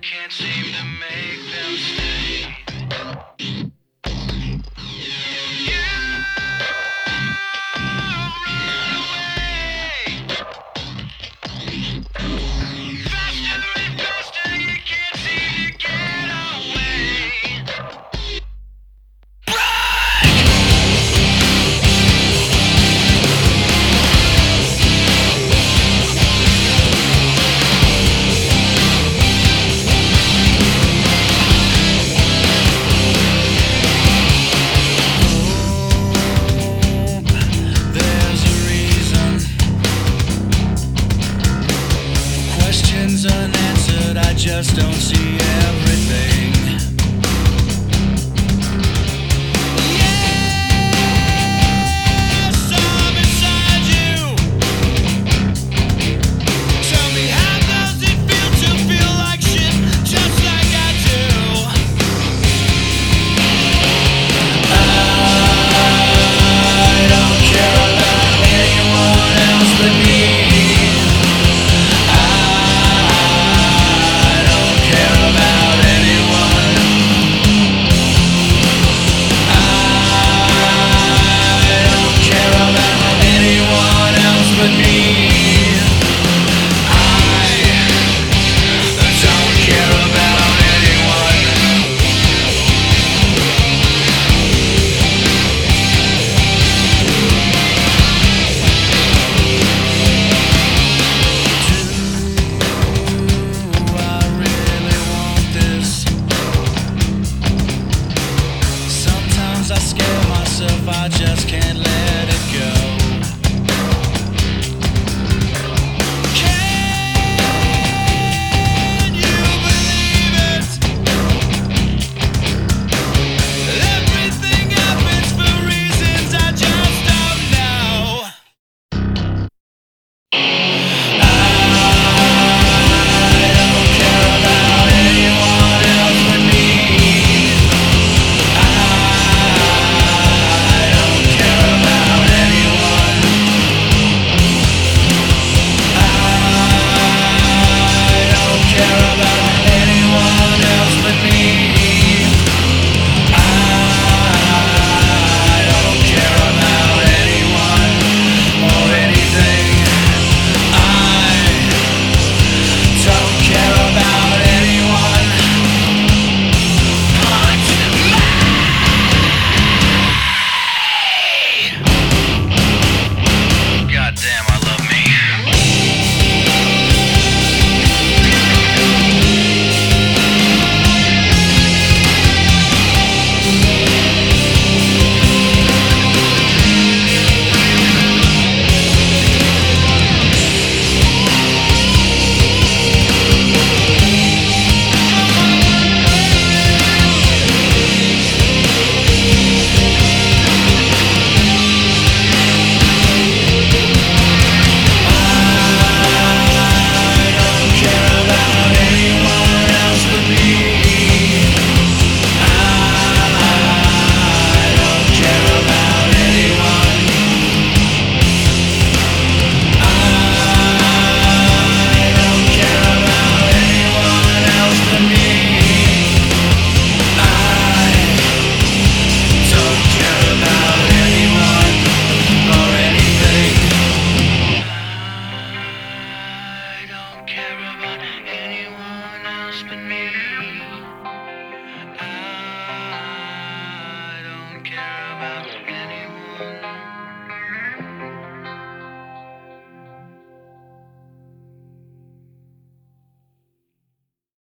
can't see just don't see everything. I just can't let open me.